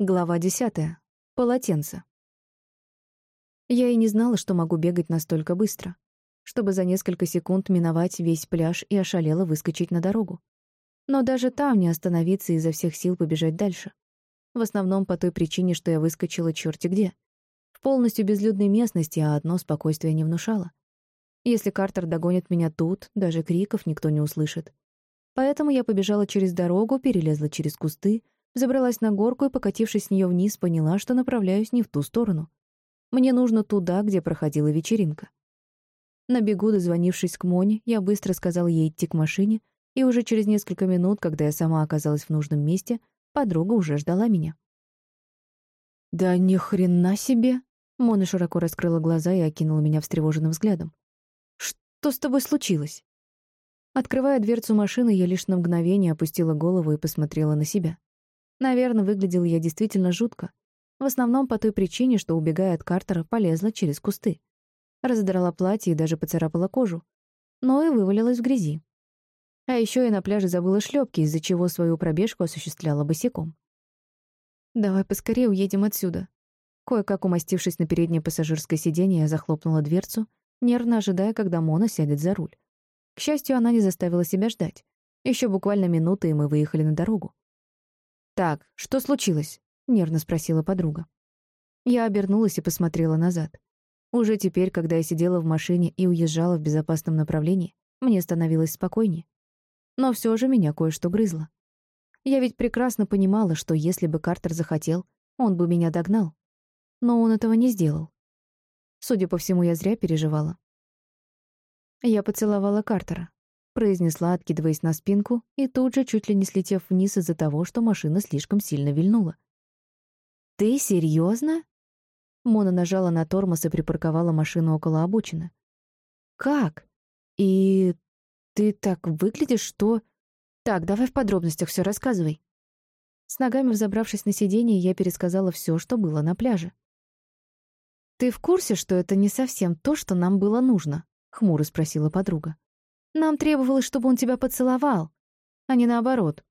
Глава десятая. Полотенце. Я и не знала, что могу бегать настолько быстро, чтобы за несколько секунд миновать весь пляж и ошалело выскочить на дорогу. Но даже там не остановиться и изо всех сил побежать дальше. В основном по той причине, что я выскочила черти где. В полностью безлюдной местности, а одно спокойствие не внушало. Если Картер догонит меня тут, даже криков никто не услышит. Поэтому я побежала через дорогу, перелезла через кусты, Забралась на горку и, покатившись с нее вниз, поняла, что направляюсь не в ту сторону. Мне нужно туда, где проходила вечеринка. На бегу, дозвонившись к Моне, я быстро сказала ей идти к машине, и уже через несколько минут, когда я сама оказалась в нужном месте, подруга уже ждала меня. «Да ни хрена себе!» Мона широко раскрыла глаза и окинула меня встревоженным взглядом. «Что с тобой случилось?» Открывая дверцу машины, я лишь на мгновение опустила голову и посмотрела на себя. Наверное, выглядел я действительно жутко. В основном по той причине, что, убегая от Картера, полезла через кусты. Разодрала платье и даже поцарапала кожу. Но и вывалилась в грязи. А еще я на пляже забыла шлепки, из-за чего свою пробежку осуществляла босиком. «Давай поскорее уедем отсюда». Кое-как умастившись на переднее пассажирское сиденье, я захлопнула дверцу, нервно ожидая, когда Мона сядет за руль. К счастью, она не заставила себя ждать. Еще буквально минуты, и мы выехали на дорогу. «Так, что случилось?» — нервно спросила подруга. Я обернулась и посмотрела назад. Уже теперь, когда я сидела в машине и уезжала в безопасном направлении, мне становилось спокойнее. Но все же меня кое-что грызло. Я ведь прекрасно понимала, что если бы Картер захотел, он бы меня догнал. Но он этого не сделал. Судя по всему, я зря переживала. Я поцеловала Картера произнесла, откидываясь на спинку, и тут же чуть ли не слетев вниз из-за того, что машина слишком сильно вильнула. «Ты серьезно? Мона нажала на тормоз и припарковала машину около обочины. «Как? И ты так выглядишь, что...» «Так, давай в подробностях все рассказывай». С ногами взобравшись на сиденье, я пересказала все, что было на пляже. «Ты в курсе, что это не совсем то, что нам было нужно?» — хмуро спросила подруга. Нам требовалось, чтобы он тебя поцеловал, а не наоборот.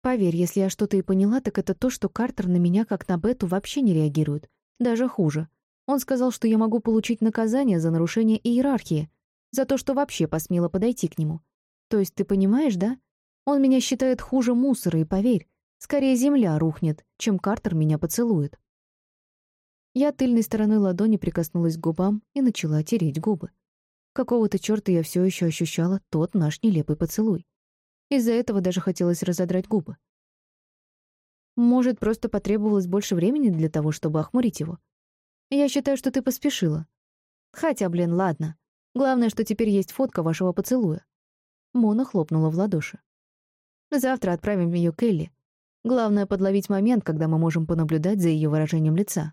Поверь, если я что-то и поняла, так это то, что Картер на меня, как на Бету, вообще не реагирует. Даже хуже. Он сказал, что я могу получить наказание за нарушение иерархии, за то, что вообще посмела подойти к нему. То есть ты понимаешь, да? Он меня считает хуже мусора, и поверь, скорее земля рухнет, чем Картер меня поцелует. Я тыльной стороной ладони прикоснулась к губам и начала тереть губы. Какого-то черта я все еще ощущала тот наш нелепый поцелуй. Из-за этого даже хотелось разодрать губы. Может, просто потребовалось больше времени для того, чтобы охмурить его? Я считаю, что ты поспешила. Хотя, блин, ладно. Главное, что теперь есть фотка вашего поцелуя. Мона хлопнула в ладоши. Завтра отправим ее к Элли. Главное — подловить момент, когда мы можем понаблюдать за ее выражением лица.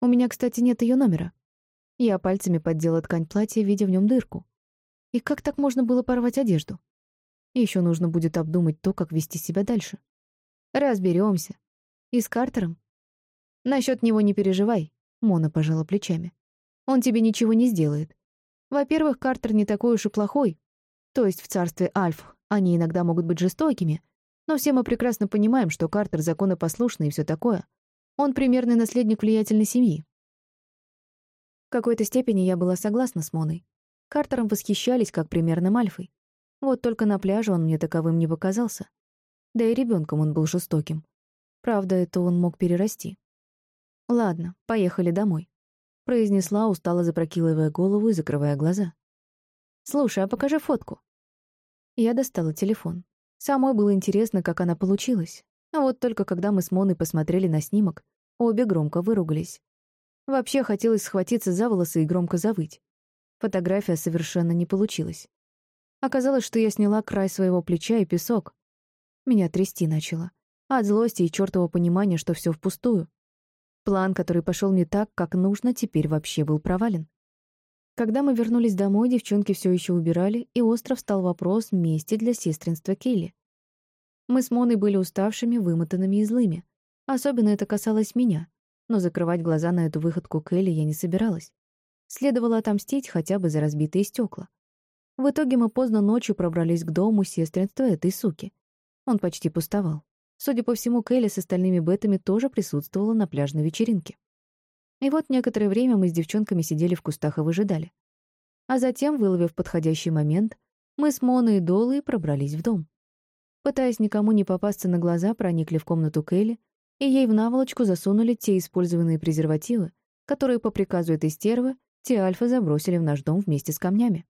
У меня, кстати, нет ее номера. Я пальцами поддела ткань платья, видя в нем дырку. И как так можно было порвать одежду? Еще нужно будет обдумать то, как вести себя дальше. Разберемся. И с Картером? Насчет него не переживай, Мона пожала плечами. Он тебе ничего не сделает. Во-первых, Картер не такой уж и плохой. То есть в царстве Альф они иногда могут быть жестокими, но все мы прекрасно понимаем, что Картер законопослушный и все такое. Он примерный наследник влиятельной семьи какой-то степени я была согласна с Моной. Картером восхищались как примерным альфой. Вот только на пляже он мне таковым не показался. Да и ребенком он был жестоким. Правда, это он мог перерасти. «Ладно, поехали домой», — произнесла, устало запрокидывая голову и закрывая глаза. «Слушай, а покажи фотку». Я достала телефон. Самой было интересно, как она получилась. А вот только когда мы с Моной посмотрели на снимок, обе громко выругались. Вообще хотелось схватиться за волосы и громко завыть. Фотография совершенно не получилась. Оказалось, что я сняла край своего плеча и песок. Меня трясти начало. От злости и чертового понимания, что все впустую. План, который пошел не так, как нужно, теперь вообще был провален. Когда мы вернулись домой, девчонки все еще убирали, и остро встал вопрос мести для сестринства Келли. Мы с Моной были уставшими, вымотанными и злыми. Особенно это касалось меня но закрывать глаза на эту выходку Келли я не собиралась. Следовало отомстить хотя бы за разбитые стекла. В итоге мы поздно ночью пробрались к дому сестринства этой суки. Он почти пустовал. Судя по всему, Келли с остальными бетами тоже присутствовала на пляжной вечеринке. И вот некоторое время мы с девчонками сидели в кустах и выжидали. А затем, выловив подходящий момент, мы с Моной и Долой пробрались в дом. Пытаясь никому не попасться на глаза, проникли в комнату Келли, и ей в наволочку засунули те использованные презервативы, которые по приказу этой стервы те альфа забросили в наш дом вместе с камнями.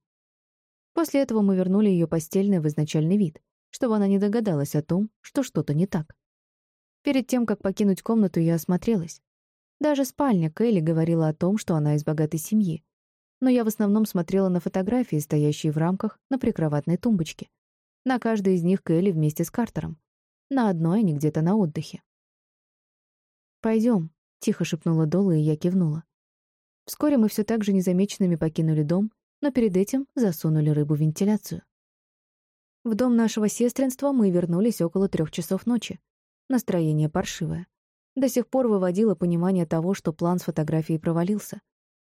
После этого мы вернули ее постельное в изначальный вид, чтобы она не догадалась о том, что что-то не так. Перед тем, как покинуть комнату, я осмотрелась. Даже спальня Кэлли говорила о том, что она из богатой семьи. Но я в основном смотрела на фотографии, стоящие в рамках на прикроватной тумбочке. На каждой из них Кэлли вместе с Картером. На одной они где-то на отдыхе. Пойдем, тихо шепнула Дола, и я кивнула. Вскоре мы все так же незамеченными покинули дом, но перед этим засунули рыбу в вентиляцию. В дом нашего сестринства мы вернулись около трех часов ночи. Настроение паршивое. До сих пор выводило понимание того, что план с фотографией провалился.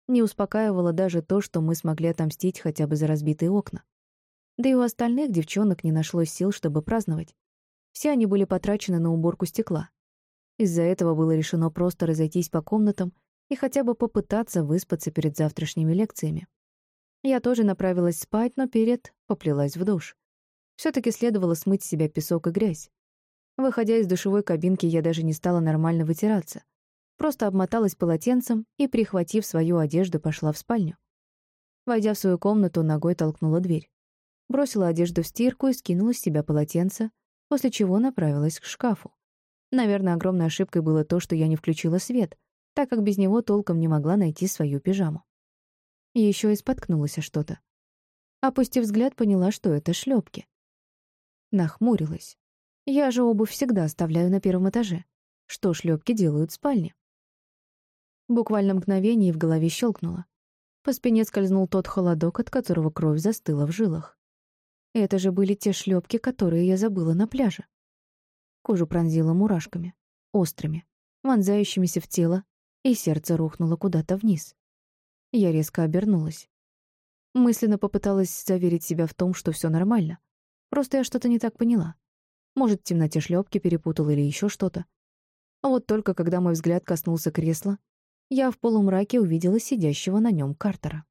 Не успокаивало даже то, что мы смогли отомстить хотя бы за разбитые окна. Да и у остальных девчонок не нашлось сил, чтобы праздновать. Все они были потрачены на уборку стекла. Из-за этого было решено просто разойтись по комнатам и хотя бы попытаться выспаться перед завтрашними лекциями. Я тоже направилась спать, но перед поплелась в душ все таки следовало смыть с себя песок и грязь. Выходя из душевой кабинки, я даже не стала нормально вытираться. Просто обмоталась полотенцем и, прихватив свою одежду, пошла в спальню. Войдя в свою комнату, ногой толкнула дверь. Бросила одежду в стирку и скинула с себя полотенце, после чего направилась к шкафу. Наверное, огромной ошибкой было то, что я не включила свет, так как без него толком не могла найти свою пижаму. Еще и споткнулась о что-то. Опустив взгляд, поняла, что это шлепки. Нахмурилась. Я же обувь всегда оставляю на первом этаже. Что шлепки делают в спальне? Буквально мгновение в голове щелкнуло. По спине скользнул тот холодок, от которого кровь застыла в жилах. Это же были те шлепки, которые я забыла на пляже. Кожу пронзила мурашками, острыми, вонзающимися в тело, и сердце рухнуло куда-то вниз. Я резко обернулась. Мысленно попыталась заверить себя в том, что все нормально, Просто я что-то не так поняла. Может, в темноте шлепки перепутал или еще что-то. А вот только когда мой взгляд коснулся кресла, я в полумраке увидела сидящего на нем Картера.